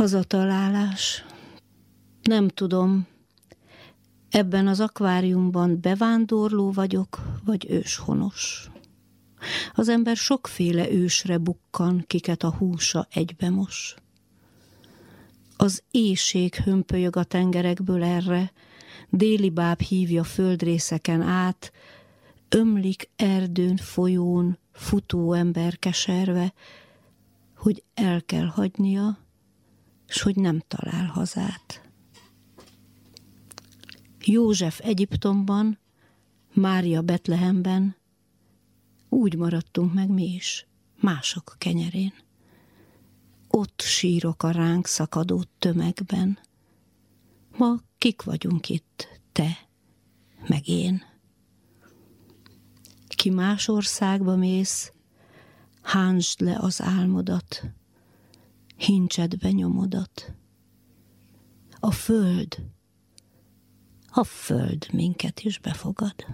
Hazatalálás. Nem tudom, ebben az akváriumban bevándorló vagyok, vagy őshonos. Az ember sokféle ősre bukkan, kiket a húsa egybemos. Az éjség hömpölyög a tengerekből erre, déli báb hívja földrészeken át, ömlik erdőn, folyón, futó ember keserve, hogy el kell hagynia, s hogy nem talál hazát. József Egyiptomban, Mária Betlehemben, úgy maradtunk meg mi is, mások kenyerén. Ott sírok a ránk szakadó tömegben. Ma kik vagyunk itt, te, meg én. Ki más országba mész, hánsd le az álmodat, hincsed benyomodat. A föld, a föld minket is befogad.